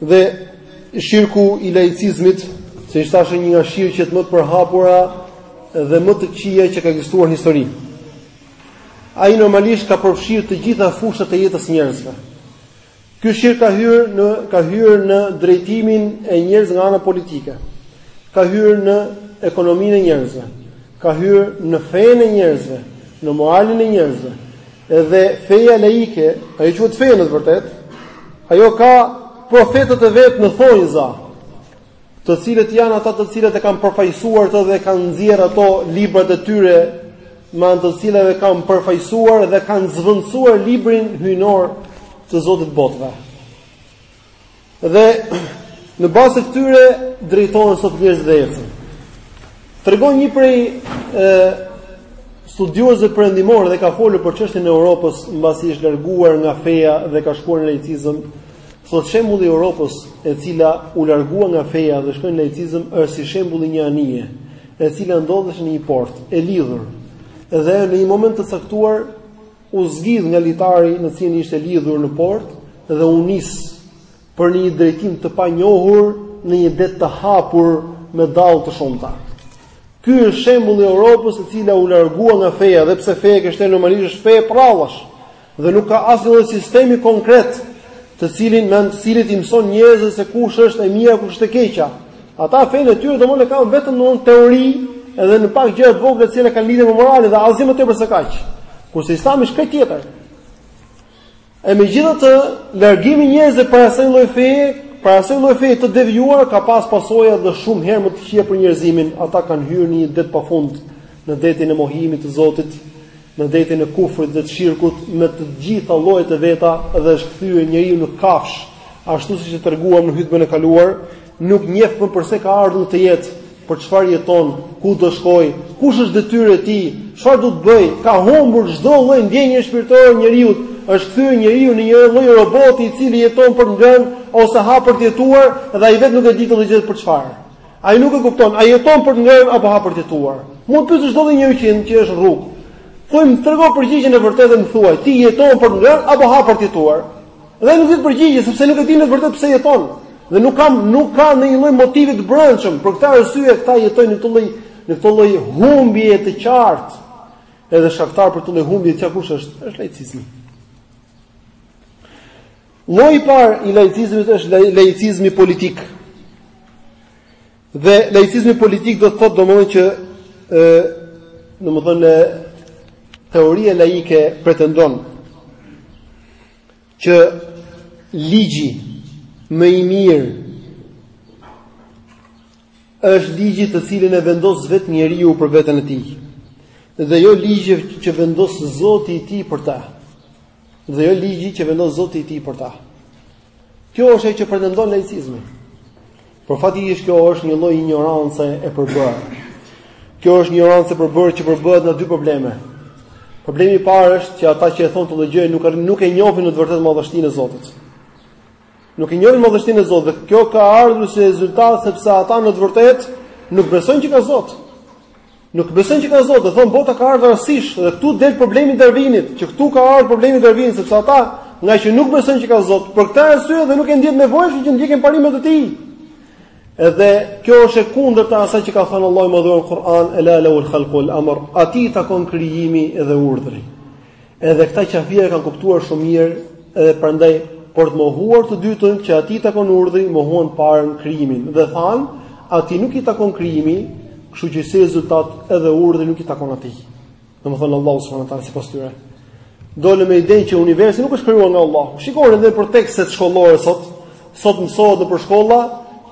Dhe shirku i laicizmit, siç thashë një nga shirqet më të përhapura dhe më të këqija që ka ekzistuar në histori. Ai normalisht ka përfshirë të gjitha fushat e jetës së njerëzve. Ky shirk ka hyrë në ka hyrë në drejtimin e njerëzve nga ana politike. Ka hyrë në ekonominë e njerëzve, ka hyrë në fenë e njerëzve, në moralin e njerëzve, Edhe feja laike, ajo quhet fe në të vërtetë, ajo ka profetët e vet në thonjza, të cilët janë ata të cilët e kanë përfaqësuar atë dhe kanë nxjerrë ato librat e tyre me anë të cilave kanë përfaqësuar dhe kanë zvendësuar librin hyjnor të Zotit të botëve. Dhe në bazë të këtyre drejtohen sot njerëzit dhe ecin. Tregon një prej ë studiuesve perëndimorë dhe ka folur për çështjen e Europës mbasi është larguar nga feja dhe ka shkuar në laicizëm. Thotë shembulli i Europës, e cila u largua nga feja dhe shkoi në laicizëm, është si shembulli i një anije, e cila ndodhesh në një port e lidhur dhe në një moment të caktuar U zgjidh nga litari në cilin ishte lidhur në port dhe u nis për në një drejtim të panjohur në një det të hapur me dallgë të shumta. Ky është shembulli i Europës e cila u largua nga feja dhe pse feja e krishterë normalisht është fe prallash dhe nuk ka asnjë lloj sistemi konkret të cilin me të cilit i mëson njerëzve se kush është e mira kush është e keqja. Ata fenë e tyre domethënë e kanë vetëm në teori edhe në pak gjëra të vogla të cilat kanë lidhje me moralin dhe asgjë më tepër se kaq. Kurse Islami është krejt tjetër. E megjithatë, largimi i njerëzve prej asaj lloj feje, prej asaj lloj feje të devijuar ka pas pasoja dhe shumë herë më të këqija për njerëzimin. Ata kanë hyrë në një det pafund, në detin e mohimit të Zotit, në detin e kufrit dhe të shirkut me të gjitha llojet e veta dhe është kthyer njeriu në kafshë, ashtu siç e treguam në hutben e kaluar, nuk njeh më përse ka ardhur në jetë, për çfarë jeton, ku do shkojë, kush është detyra e tij, çfarë do të bëjë, ka humbur çdo lloj ndjenje shpirtërore njeriu, është kthyer njeriu në një lloj roboti i cili jeton për të ngrënë ose ha për të jetuar dhe ai vetë nuk e di të përgjigjet për çfarë. Ai nuk e kupton, a jeton për të ngrënë apo ha për të jetuar. Mund të pyesësh çdo lloj njeriu që jeni që është në rrugë. Thuaj më trego përgjigjen e vërtetë dhe më thuaj, ti jeton për të ngrënë apo ha për të jetuar? Dhe nuk di të përgjigjet sepse nuk e di në të vërtetë pse jeton. Dhe nuk kam nuk ka ndonjë lloj motivi të brendshëm. Për këtë arsye këta jetojnë në këtë lloj në këtë lloj humbje të qartë. Edhe shkaktar për këtë lloj humbje të qartë kush është? Është laicizmi. Lloji i parë i laicizmit është laicizmi politik. Dhe laicizmi politik do të thotë domethënë që ë domethënë teoria laike pretendon që ligji më i mirë është ligji të cilin e vendos vetë njeriu për veten e tij dhe jo ligji që vendos Zoti i tij për ta. dhe jo ligji që vendos Zoti i tij për ta. Kjo është ajo që pretendon laicizmi. Por faktikisht kjo është një lloj injorance e përbërë. Kjo është një injorance e përbërë që përbëhet nga dy probleme. Problemi i parë është që ata që e thonë këtë gjë nuk nuk e njohin në të vërtetë madhështinë e Zotit. Nuk e njohin madhështinë e Zotit dhe kjo ka ardhur si rezultat sepse ata në të vërtetë nuk besojnë që ka Zot. Nuk besojnë që ka Zot, e thonë bota ka ardhur rastësish dhe këtu del problemi i Darwinit, që këtu ka ardhur problemi i Darwinit sepse ata ngaqë nuk besojnë që ka Zot, për këtë arsye dhe nuk e ndjejnë nevojën që t'i ndjekin parimet e tij. Edhe kjo është e kundërta e asaj që ka thënë Allahu në Kur'an, ela lahul khalqu wal amr, atij i takon krijimi dhe urdhri. Edhe këta qafira e kanë kuptuar shumë mirë edhe prandaj për të mohuar të dytën që atij i takon urdhri, mohuan të parën krijimin dhe thanë, atij nuk i takon krijimi, kështu që si rezultat edhe urdhri nuk i takon atij. Domethënë Allahu subhanahu wa taala sipas tyre. Dolën me idenë që universi nuk është krijuar nga Allahu. Shikoni edhe nëpër tekstet shkollore sot, sot mësohet nëpër shkolla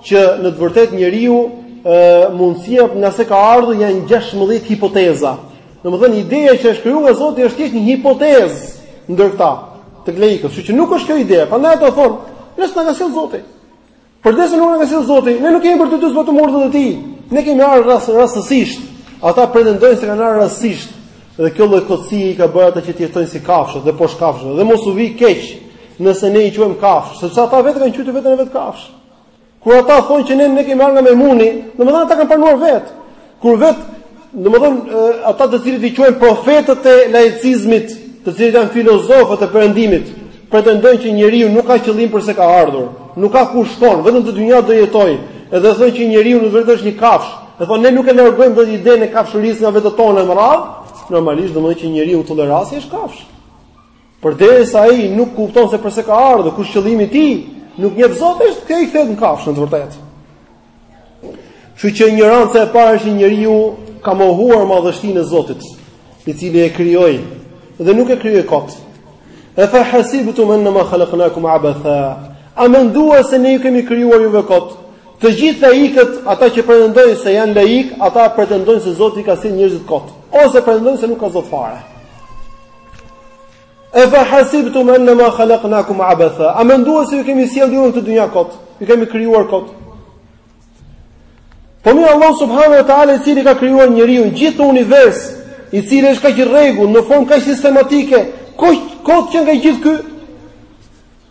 që në të vërtetë njeriu ë mundësia nga se ka ardhur janë 16 hipoteza. Domethënë ideja që është krijuar nga Zoti është thjesht një hipotezë ndër këta te laikët, kështu që nuk është kjo ide. Prandaj ato thonë, "Ne s'na ka sjellë Zoti." Përderisa nuk na ka sjellë Zoti, ne nuk kemi pse t'i zbatojmë urdhrat e tij. Ne kemi ardhur rast rastësisht. Ata pretendojnë se kanë ardhur rastësisht. Dhe kjo lloj kotësie i ka bërë ata që të jetojnë si kafshë dhe poshtë kafshëve. Dhe mos u vijë keq nëse ne i quajmë kafshë, sepse ata vetë kanë quajtur veten e vet kafshë. Kur ata thonë që ne ne kemi ardhur nga majmuni, domethënë ata kanë pranuar vetë. Kur vetë, domethënë ata të cilët i quajnë profetët e laicizmit, të cilët janë filozofët e perëndimit, pretendojnë që njeriu nuk ka qëllim përse ka ardhur, nuk ka ku shkon, vetëm në dynja do jetojë, edhe thonë që njeriu në vërtetë është një kafshë. Dhe thonë ne nuk e largojmë dot idenë e kafshërisë nga vetet tona me radhë, normalisht domethënë që njeriu në atë rast është kafshë. Përderisa ai nuk kupton se përse ka ardhur, kush qëllimi i tij, nuk njeh Zotin, ai kthehet në kafshë në të vërtetë. Kështu që injoranca e parë është njeriu ka mohuar madhështinë e Zotit, i cili e krijoi dhe nuk e krijoi kot. E fa hasibtu men ma khalaqnakum abatha. A menduat se ne ju kemi krijuar juve kot? Të gjithë laikët, ata që pretendojnë se janë laikë, ata pretendojnë se Zoti i ka sjellë njerëzit kot, ose pretendojnë se nuk ka Zot fare. E fa hasibtum ennema khalaqnakum abatha. A menduat se ju kemi sjellë ju në këtë dynja kot. Ju kemi krijuar kot. Po mirë Allah subhanahu wa taala i cili ka krijuar njeriun, gjithë universin, i cili është kaq i rregullt, në formë kaq sistematike, kot qenka gjithë ky?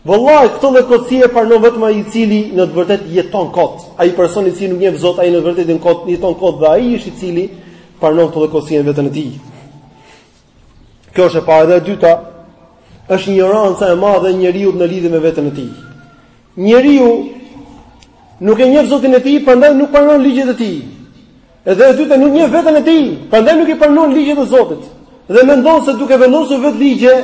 Vallahi, këtë lloj kotësie e pranon vetëm ai i cili në të vërtet jeton kot. Ai person i cili nuk njeh Zot, ai në të vërtet jeton kot dhe ai është i cili pranon këtë lloj kotësie në veten e tij. Kjo është e para dhe e dyta, është injoranca e madhe e njeriut në lidhje me veten e tij. Njeriu nuk e njeh Zotin e tij, prandaj nuk pranon ligjet e tij. Edhe e dyta nuk njeh veten e tij, prandaj nuk i pranon ligjet e Zotit. Dhe mendon se duke vendosur vetë ligje,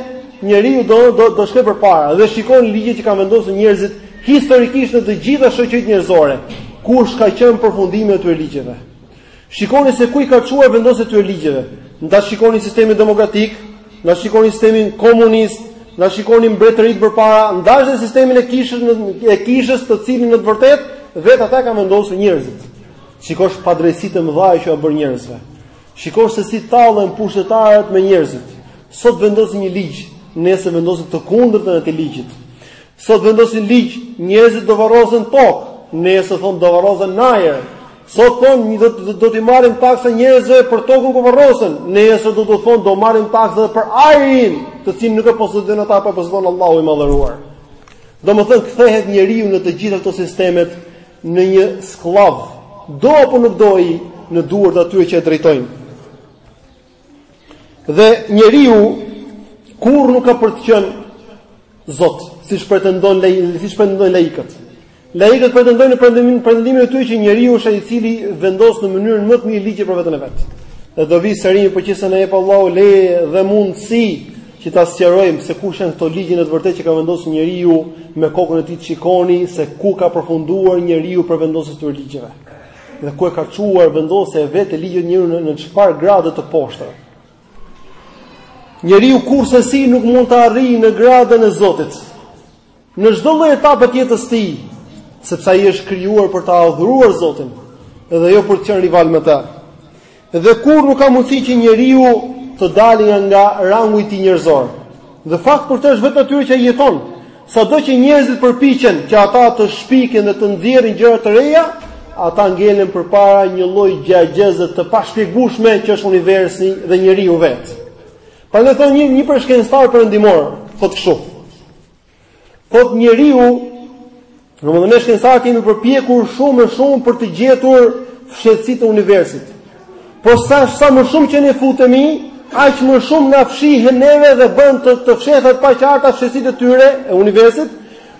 njeriu do do do shkojë përpara dhe shikon ligjet që kanë vendosur njerëzit historikisht në të gjitha shoqëritë njerëzore. Kush ka qenë përfundimi i atyre ligjeve? Shikoni se ku i ka çuar vendosja e atyre ligjeve. N'daç shikoni sistemin demokratik, n'daç shikoni sistemin komunist, n'daç shikoni mbretëritë përpara, n'daç edhe sistemin e kishës e kishës të cilin në të vërtetë vetë ata kanë vendosur njerëzit. Shikosh padrejësitë e mëdha që janë bërë njerëzve. Shikosh se si tallen pushtetarët me njerëzit. Sot vendosin një ligj, nesër vendosin të kundërtën e atij ligjit. Sot vendosin ligj, njerëzit do varrosen në tokë, nesër thonë do varrosen në ajër. Sot thonë një do të do t'i marrim taksa njerëzve për tokën ku varrosen. Nesër do të thonë do marrim taksa edhe për ajrin, të cilin nuk e posedojnë ata po e posedon Allahu i madhëruar. Domethënë kthehet njeriu në të gjitha këto sistemet në një skllav, do apo nuk do i në duart atyre që e drejtojnë. Dhe njeriu kurrë nuk ka për të qenë Zot, siç pretendon lei, siç pretendon laikët. Laikët pretendojnë në pretendimin pretendimin e tyre që njeriu është ai i cili vendos në mënyrën më të mirë ligje për veten e vet. Dhe do vijë seria po qe se na jep Allahu leje dhe mundësi që ta sqarojmë se kush janë këto ligje në të vërtetë që ka vendosur njeriu me kokën e tij të shikoni se ku ka përfunduar njeriu për vendosjen e këtyre ligjeve. dhe ku e ka çuar vendosja e vetë ligjeve njerinë, në çfarë grade të poshtër. Njeriu kurrsesi nuk mund të arrijë në gradën e Zotit. Në çdo lloj etape të jetës së tij, sepse ai është krijuar për ta adhuruar Zotin dhe jo për të qenë rival me të. Dhe kurrë nuk ka mundësi që njeriu të dalë nga nga rangu i tij njerëzor. Dhe fakt për këtë është vetë natyra që jeton. Sado që njerëzit përpiqen që ata të shpikin dhe të nxjerrin gjëra të reja, ata ngelen përpara një lloj gjagjëze të pashpjegueshme që është universi dhe njeriu vetë. Prandaj thonë një një për shkencëtar perëndimor, thotë kështu. Thotë njeriu, domethënë ne shkencëtarët jemi përpjekur shumë e shumë për të gjetur fshehtësitë e universit. Po sa sa më shumë që ne futemi, aq më shumë na fshihen neve dhe bëhen të të fshehta të paqarta fshehtësitë e tyre e universit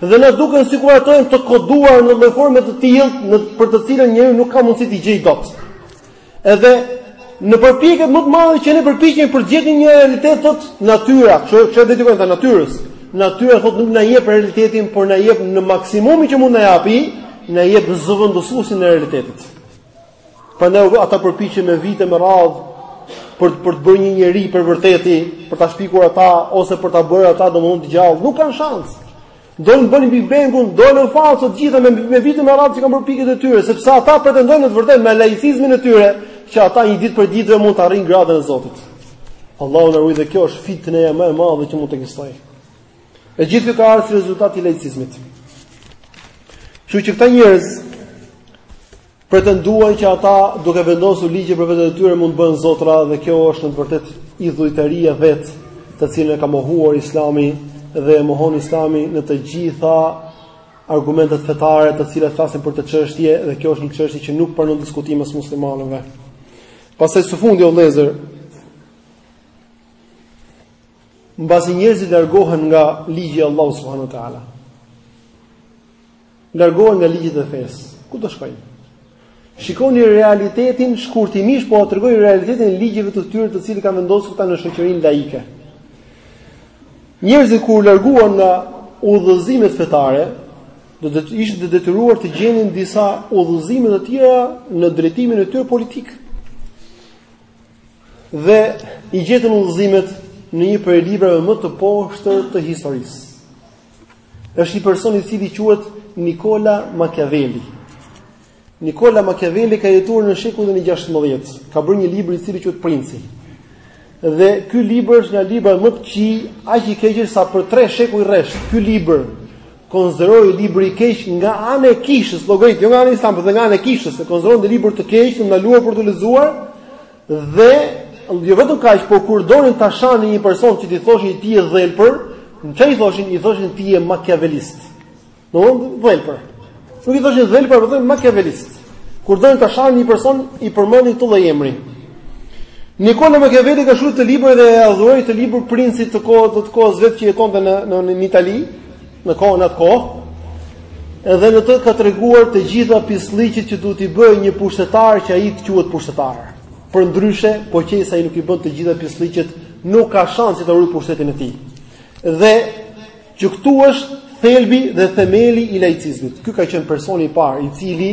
dhe na duken sikur ato janë të koduar në një formë të tillë në për të cilën njeriu nuk ka mundësi t'i gjejë dot. Edhe në përpjekjet më të mëdha që ne përpiqemi për të gjetur një realitet thotë natyra, se e dedikojnë ata natyrës. Natyra thotë nuk na jep realitetin, por na jep në maksimumin që mund na japi, na jep zëvendësuesin e realitetit. Prandaj ata përpiqen me vite me radhë për për të bërë një njeri për vërteti, për ta shpikur ata ose për ta bërë ata domethënë të gjallë, nuk kanë shans. Do në bëjnë Big Bang-un, do në falë të gjitha me, me vite me radhë që kanë bërë pikët e tyre, sepse ata pretendojnë në të vërtetë me laicizmin e tyre, që ata një ditë për ditë dhe mund të arrijnë gradën e Zotit. Allahu na ruajt dhe kjo është fitneja më e madhe që mund të ekzistojë. E gjithë kjo ka ardhur si rezultat i laicizmit. Kështu që këta njerëz Pretenduan që ata duke vendosur ligje për veten e tyre mund të bëhen zotra dhe kjo është në të vërtetë idhujtaria vetë, të cilën e ka mohuar Islami dhe e mohon Islami në të gjitha argumentet fetare të cilat flasin për këtë çështje dhe kjo është një çështje që nuk pranon diskutim mes muslimanëve. Pastaj së fundi o vëllezër, mbasi njerëzit largohen nga ligji i Allahut subhanuhu teala, Largohen nga ligjet e fesë. Ku do shkojnë? Shikoni realitetin shkurtimisht, po tregoj realitetin e ligjeve të tyre të cilat kanë vendosur këta në shoqërinë laike. Njerëzit kur u larguan nga udhëzimet fetare, do të ishin të detyruar të gjenin disa udhëzime të tjera në drejtimin e tyre politik. Dhe i gjetën udhëzimet në një prej librave më të poshtër të historisë. Është një person i cili quhet Nikola Machiavelli. Nikola Machiavelli ka jetuar në shekullin e 16. Ka bërë një libër i cili quhet Princi. Dhe ky libër është nga librat më të këqij, aq i keq sa për 3 shekuj rresht. Ky libër konsiderohej libër i keq nga ana e kishës, llogarit, jo nga ana e Islamit, por nga ana e kishës, e konsideronte libër të keq, të ndaluar për t'u lexuar. Dhe jo vetëm kaq, por kur donin ta shanin një person që t'i thoshin ti je dhelpër, çfarë i thoshin? I thoshin ti je makiavelist. Domethënë dhelpër. Nuk i thoshin dhelpër, por thonë makiavelist. Kur donin ta shanin një person, i përmendin këtë lloj emri. Nikola Machiavelli ka shkruar këtë libër dhe ia dhuroi këtë libër princit të kohës, të kohës vet që jetonte në në Itali, në kohën atë kohë, edhe në të ka treguar të gjitha pisllëqet që duhet t'i bëjë një pushtetar që ai të quhet pushtetar. Përndryshe, po qe se ai nuk i bën të gjitha pisllëqet, nuk ka shans që ta ruajë pushtetin e tij. Dhe që këtu është thelbi dhe themeli i laicizmit. Ky ka qenë personi i parë i cili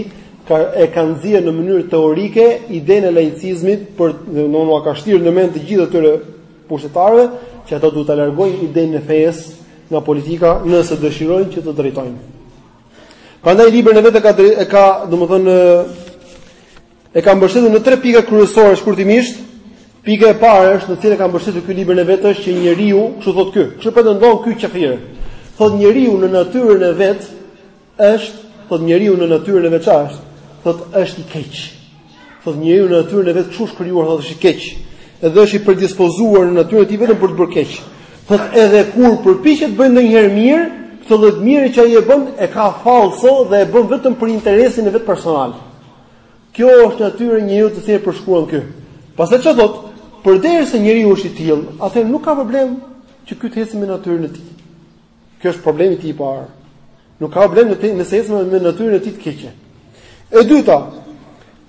ka e ka nxjerrë në mënyrë teorike idenë e laicizmit pra domethënë ka shtirë në mend të gjithë atyre pushtetarëve që ata duhet ta largojnë idenë e fesë nga politika nëse dëshirojnë që të drejtojnë. Prandaj librin e vet ka e ka, domethënë e ka mbështetur në tre pika kryesore shkurtimisht. Pika e parë është në cilën e ka mbështetur ky librin e vet është që njeriu, kështu thotë ky, kështu pretendon ky qafir. Thotë njeriu në natyrën e vet Është, thotë njeriu në natyrën e vet ashtu, thotë është i keq. Thotë njeriu në natyrën e vet siç është krijuar thotë është i keq. Edhe është i predispozuar në natyrën e tij vetëm për të bërë keq. Thotë edhe kur përpiqet të bëjë ndonjëherë mirë, këtë lloj të mire që ai e bën e ka fallso dhe e bën vetëm për interesin e vet personal. Kjo është natyra e njeriut që e përshkruan ky. Pastaj çfarë thotë? Përderisa njeriu është i tillë, atëherë nuk ka problem që ky të ecë me natyrën e tij. Kjo është problemi i tij i parë. Nuk ka problem në të nëse ecën me natyrën e tij të keqe. E dyta,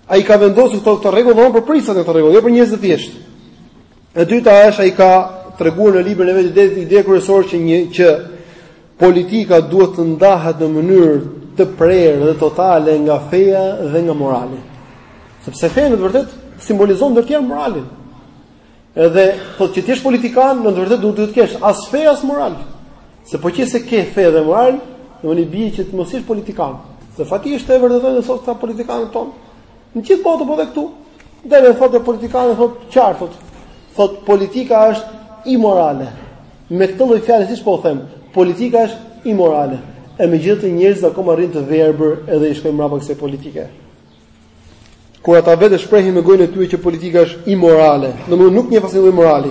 ai ka vendosur këtë këtë rregull vetëm për princat këtë rregull, jo për njerëz të thjeshtë. E dyta është ai ka treguar në librin e vet ide ideja kryesore që një që politika duhet të ndahet në mënyrë të prerë dhe totale nga feja dhe nga morali. Sepse feja në të vërtetë simbolizon ndër të tjera moralin. Edhe po qe të jesh politikan, në të vërtetë duhet s'kesh as fe as moral. Se po qe se ke fe dhe moral, do bie që të mos jesh politikan. Se fakti është e vërtetë se sot ka politikanë tanë. Në gjithë botën po dhe këtu. Dhe e thotë politikani thotë qartë thotë. Thot politika është imorale. Me këtë lloj fjalë siç po them, politika është imorale. E megjithatë njerëzit akoma rrinë të verbër edhe i shkojnë mbrapa kësaj politike. Kur ata vetë e shprehin me gojën e tyre që politika është imorale, domethënë nuk njeh fare asnjë lloj morali,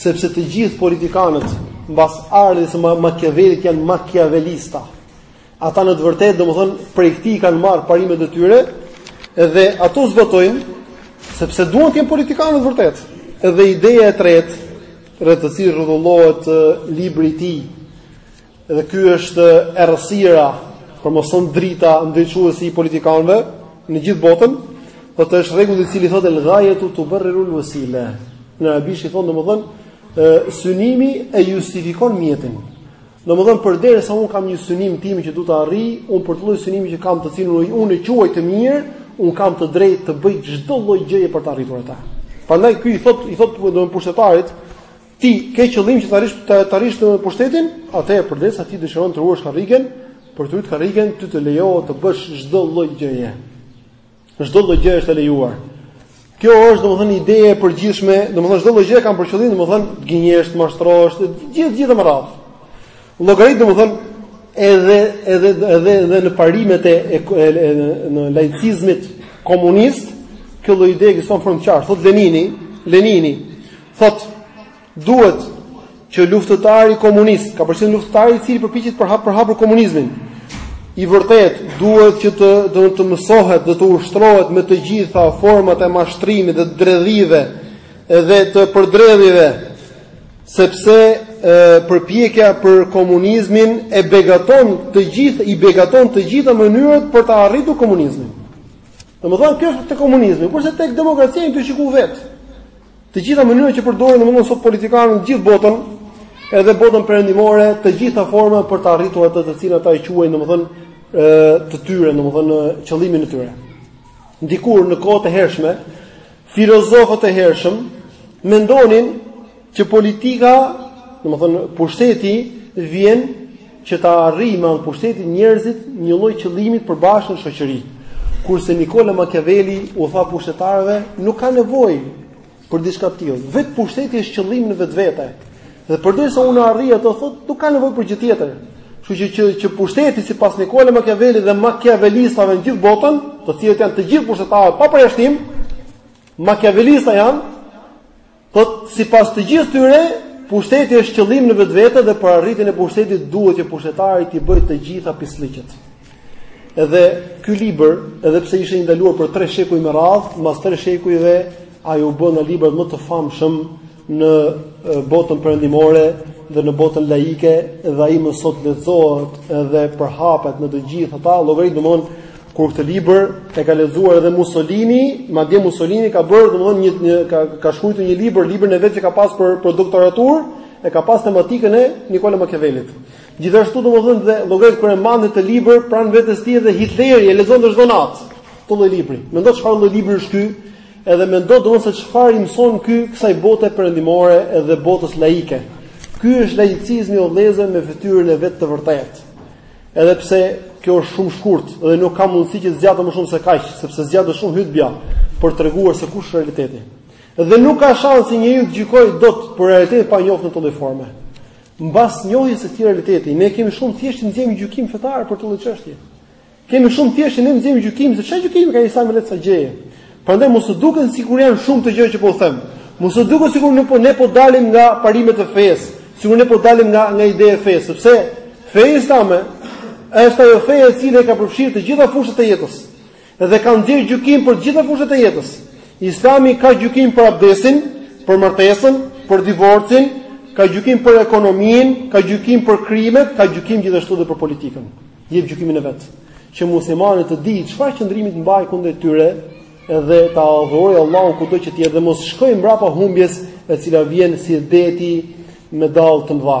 sepse të gjithë politikanët mbas ardhjes së Machiavellit janë machiavellista. Ata në të vërtetë domethënë prej këtij kanë marrë parimet e tyre dhe ato zbatojnë sepse duan të jenë politikanë në të vërtetë. Edhe ideja e tretë, rreth të cilës rrotullohet libri i tij, Dhe ky është errësira, për të mos thënë drita ndriçuesi i politikanëve në gjithë botën, do të është rregulli i cili thotë el-ghayatu tubarriru al-wasila. Në arabisht i thonë domethënë synimi e justifikon mjetin. Domethënë përderisa un kam një synim tim që du ta arrij, un për atë lloj synimi që kam të cilin unë e quaj të mirë, un kam të drejtë të bëj çdo lloj gjëje për të arritur atë. Prandaj ky i thotë i thotë domethënë pushtetarit, Ti ke qëllim që të arrish të arrish pushtetin, atëherë përderisa ti dëshiron të ruash karrigen, për të ruajtur karrigen ty të lejohet të bësh çdo lloj gjëje. Çdo lloj gjëje është e lejuar. Kjo është domethënë ide e përgjithshme, domethënë çdo lloj gjëje kam për qëllim domethënë të gënjesh, të mashtrosh, të gjithë gjitha me radhë. Llogarit domethënë edhe edhe edhe edhe në parimet e, e, e, e laicizmit komunist, kjo lloj ide ekziston fort qartë. Thotë Lenini, Lenini, Thotë, duhet që luftëtari komunist, ka për qëllim luftëtari i cili përpiqet për hap përhapur komunizmin. I vërtet duhet që të të mësohet dhe të ushtrohet me të gjitha format e mashtrimit dhe dredhive dhe të përdredhjeve sepse përpjekja për komunizmin e begaton të gjithë i begaton të gjitha mënyrat për të arritur komunizmin. Domethënë kjo është te komunizmi, kurse tek demokracia i keni shikuar vetë. Të gjitha mënyrat që përdorin domethënë sot politikanët në gjithë botën, edhe botën perëndimore, të gjitha forma për të arritur atë të cilën ata e quajnë domethënë të tyre, domethënë qëllimin e tyre. Dikur në kohët e hershme, filozofët e hershëm mendonin që politika, domethënë pushteti vjen që të arrijnë me anë pushtetit njerëzit një lloj qëllimi të përbashkët në shoqëri. Kurse Nikola Machiavelli u tha pushtetarëve, nuk ka nevojë për diçka të tillë. Vetë pushteti është qëllim në vetvete. Dhe përderisa unë e arrij atë thotë, nuk ka nevojë për gjë tjetër. Kështu që që, që pushteti sipas Nikola Machiavelli dhe Machiavellistave në gjithë botën, të cilët janë të gjithë pushtetarët pa përjashtim, Machiavellista janë Po sipas të gjithë tyre, pushteti është qëllim në vetvete dhe për arritjen e pushtetit duhet që pushtetari t'i bëjë të gjitha pislliqet. Edhe ky libër, edhe pse ishte i ndaluar për 3 shekuj me radhë, mbas 3 shekujve ai u bë nga librat më të famshëm në botën perëndimore dhe në botën laike dhe ai më sot lexohet edhe përhapet në të gjithë ata llogarit domthon Kur këtë libër e ka lexuar edhe Mussolini, madje Mussolini ka bërë domthonë një, një ka ka shkruar një libër, librin e vet që ka pas për për doktoraturë, e ka pas tematikën e Nikola Machiavellit. Gjithashtu domthonë dhe llogarit kur e mbante këtë libër pranë vetes tij edhe Hitleri e lexonte çdo natë këtë lloj libri. Mendo çfarë lloj libri është ky? Edhe mendo domthonë se çfarë i mëson ky kësaj bote perëndimore edhe botës laike. Ky është laicizmi o vëllezër me fytyrën e vet të vërtetë. Edhe pse kjo është shumë shkurt dhe nuk kam mundësi që të zgjatem më shumë se kaq, sepse zgjatet shumë hytbja për treguar se kush është realiteti. Dhe nuk ka shans që njeriu të gjykojë dot për realitetin pa e njohur në këtë lloj forme. Mbas njohjes së këtij realiteti, ne kemi shumë thjesht të nxjerrim gjykim fetar për këtë lloj çështje. Kemi shumë thjesht të nxjerrim gjykim se çfarë gjykimi ka Islami rreth kësaj gjëje. Prandaj mos u duken sikur janë shumë këto gjëra që po u them. Mos u duken sikur ne po ne po dalim nga parimet e fesë, sikur ne po dalim nga nga ideja e fesë, sepse feja islame është ajo fe e cila i ka përfshirë të gjitha fushat e jetës dhe ka nxjerr gjykim për të gjitha fushat e jetës. Islami ka gjykim për abdesin, për martesën, për divorcin, ka gjykim për ekonominë, ka gjykim për krimet, ka gjykim gjithashtu edhe për politikën. jep gjykimin e vet, që muslimani të dijë çfarë qëndrimi të mbajë kundër tyre dhe ta adhurojë Allahun kudo që të jetë dhe mos shkojë mbrapa humbjes e cila vjen si deti me dallgë të mëdha.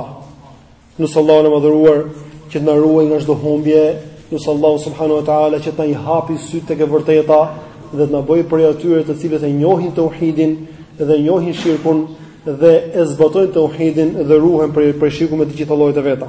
Lusim Allahun subhanahu wa taala që na ruaj nga çdo humbje, lusim Allahun subhanahu wa taala që të na i hapi sytë tek e vërteta dhe të na bëjë prej atyre të cilët e njohin tauhidin dhe njohin shirkun dhe e zbatojnë tauhidin dhe ruhen prej prej shirkut me të gjitha llojet e veta.